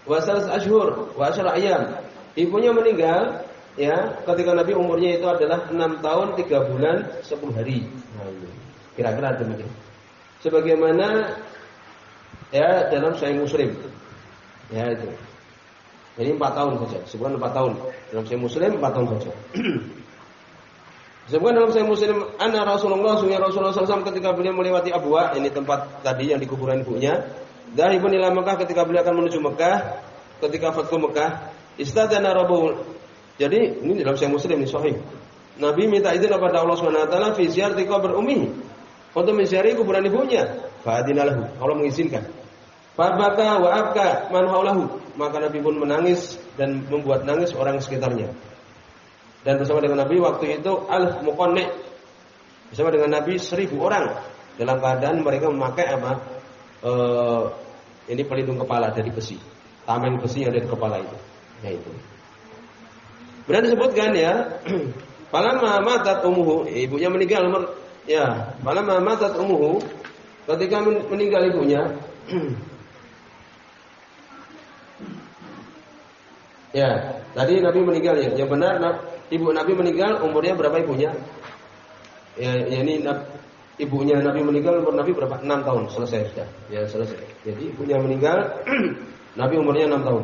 Wasalas ashur wa ayam ibunya meninggal ya ketika Nabi umurnya itu adalah 6 tahun 3 bulan 10 hari. Kira-kira demikian. Sebagaimana ya dalam Sahih Muslim. Ya itu. Jadi empat tahun saja. Sebulan empat tahun. Dalam Sahih Muslim empat tahun saja. (clears throat) Sebulan dalam Sahih Muslim, Anna Rasulullah Sungai Rasulullah SAW ketika beliau melewati Abwa, ini tempat tadi yang di kuburan ibunya. Dahibun ila Mekah ketika beliau akan menuju Mekah, ketika Fatku Mekah, istadana Rabbul. Jadi ini dalam Sahih Muslim ini sahih. Nabi minta izin kepada Allah Subhanahu wa taala fi ziyarati qabr ummi untuk mencari kuburan ibunya. Fa'adinalahu. Allah mengizinkan. Fabaka wa abka man haulahu. Maka Nabi pun menangis dan membuat nangis orang sekitarnya. Dan bersama dengan Nabi waktu itu al muqanni bersama dengan Nabi seribu orang dalam keadaan mereka memakai apa? E, ini pelindung kepala dari besi, tameng besi yang ada di kepala itu. Ya itu. Berarti disebutkan ya, (clears throat) Palamma matat umuhu, ibunya meninggal Ya, malam matat umuhu ketika meninggal ibunya. (clears throat) ya, tadi Nabi meninggal ya. Yang benar ibu Nabi meninggal umurnya berapa ibunya? Ya, ya ini ibunya Nabi meninggal umur Nabi berapa? 6 tahun selesai sudah. Ya, selesai. Jadi ibunya meninggal (clears throat) Nabi umurnya 6 tahun.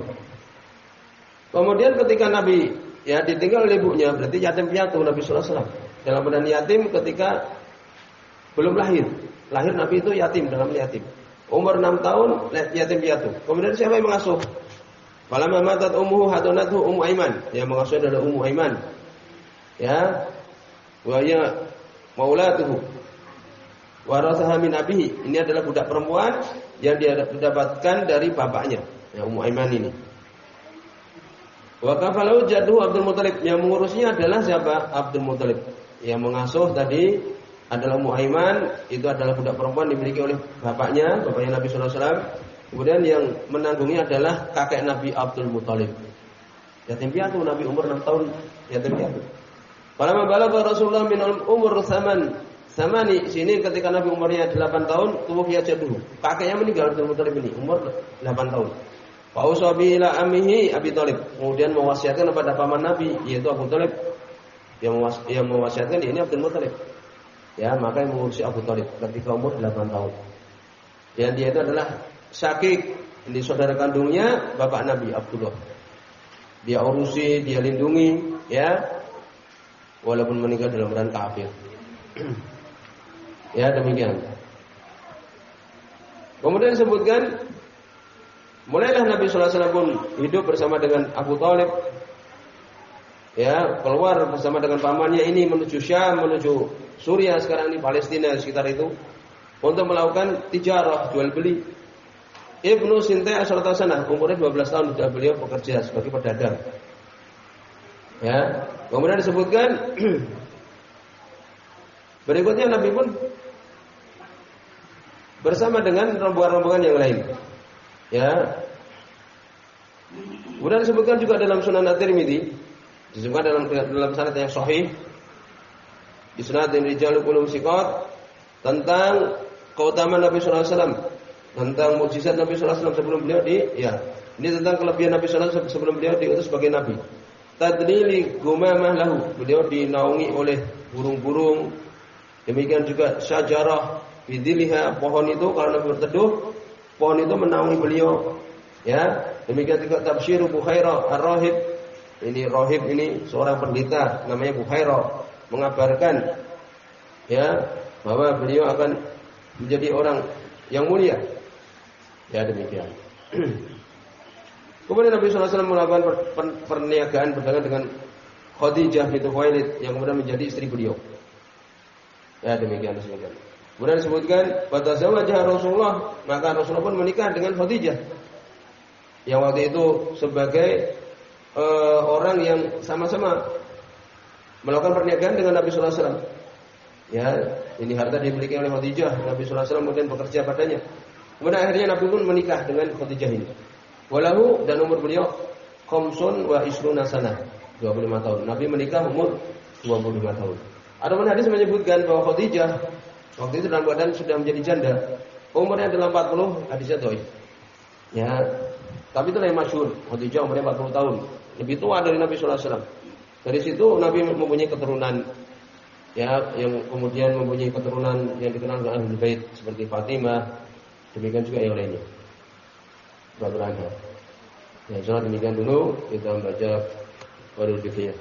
Kemudian ketika Nabi ya ditinggal oleh ibunya berarti yatim piatu Nabi sallallahu alaihi wasallam. Dalam badan yatim ketika belum lahir. Lahir Nabi itu yatim dalam yatim. Umur 6 tahun yatim piatu. Kemudian siapa yang mengasuh? Falamma matat ummuhu hadunathu Ummu Aiman. Yang mengasuh adalah Ummu Aiman. Ya. Wa ya maulatuhu. Warasaha min abihi. Ini adalah budak perempuan yang dia dapatkan dari bapaknya. Ya, Ummu Aiman ini. Wa kafalau jadhu Abdul Muthalib. Yang mengurusnya adalah siapa? Abdul Muthalib. Yang mengasuh tadi adalah Muhaiman itu adalah budak perempuan dimiliki oleh bapaknya, bapaknya Nabi Sallallahu Alaihi Wasallam. Kemudian yang menanggungnya adalah kakek Nabi Abdul Muthalib. Yatim piatu Nabi umur 6 tahun yatim piatu. Pada ke Rasulullah min umur zaman Samani sini ketika Nabi umurnya 8 tahun, tubuh dulu. Kakeknya meninggal Abdul Muthalib ini umur 8 tahun. Fausabi ila amihi Abi Thalib. Kemudian mewasiatkan kepada paman Nabi yaitu Abu Thalib yang mewasiatkan ini Abdul Muthalib Ya, maka yang mengurusi Abu Talib ketika umur 8 tahun. Dan dia itu adalah sakit di saudara kandungnya bapak Nabi Abdullah. Dia urusi, dia lindungi, ya. Walaupun meninggal dalam keadaan kafir. (clears throat) ya, demikian. Kemudian disebutkan mulailah Nabi sallallahu alaihi wasallam hidup bersama dengan Abu Talib ya keluar bersama dengan pamannya ini menuju Syam menuju Suriah sekarang ini Palestina sekitar itu untuk melakukan tijarah jual beli. Ibnu Sintai Asrata Sana umurnya 12 tahun sudah beliau bekerja sebagai pedagang. Ya, kemudian disebutkan (clears throat) berikutnya Nabi pun bersama dengan rombongan-rombongan yang lain. Ya. Kemudian disebutkan juga dalam Sunan At-Tirmidzi, disebutkan dalam dalam sanad yang sahih isnadin rijal ulum sikot tentang keutamaan Nabi sallallahu alaihi wasallam, tentang mukjizat Nabi sallallahu alaihi wasallam sebelum beliau di ya. Ini tentang kelebihan Nabi sallallahu alaihi wasallam sebelum beliau diutus sebagai nabi. tadlili gumamah lahu. Beliau dinaungi oleh burung-burung. Demikian juga syajarah bidiliha pohon itu kalau Nabi berteduh, pohon itu menaungi beliau. Ya, demikian juga tafsir Bukhairah ar-Rahib. Ini rahib ini seorang pendeta namanya Bukhairah mengabarkan ya bahwa beliau akan menjadi orang yang mulia. Ya demikian. Kemudian Nabi SAW melakukan perniagaan berdagang dengan Khadijah bintu Khuwailid yang kemudian menjadi istri beliau. Ya demikian disebutkan. Kemudian disebutkan pada wajah Rasulullah maka Rasulullah pun menikah dengan Khadijah yang waktu itu sebagai uh, orang yang sama-sama melakukan perniagaan dengan Nabi Wasallam. Ya, ini harta dimiliki oleh Khadijah. Nabi Wasallam kemudian bekerja padanya. Kemudian akhirnya Nabi pun menikah dengan Khadijah ini. Walahu dan umur beliau khamsun wa isruna sana 25 tahun. Nabi menikah umur 25 tahun. Ada mana hadis menyebutkan bahwa Khadijah waktu itu dalam badan sudah menjadi janda. Umurnya adalah 40, hadisnya. Ya, tapi itu yang masyhur. Khadijah umurnya 40 tahun. Lebih tua dari Nabi sallallahu alaihi. Dari situ Nabi mempunyai keturunan ya yang kemudian mempunyai keturunan yang dikenal dengan Ahlul Bait seperti Fatimah, demikian juga yang lainnya berangkat. Ya, insyaallah demikian dulu kita membaca baru fikih.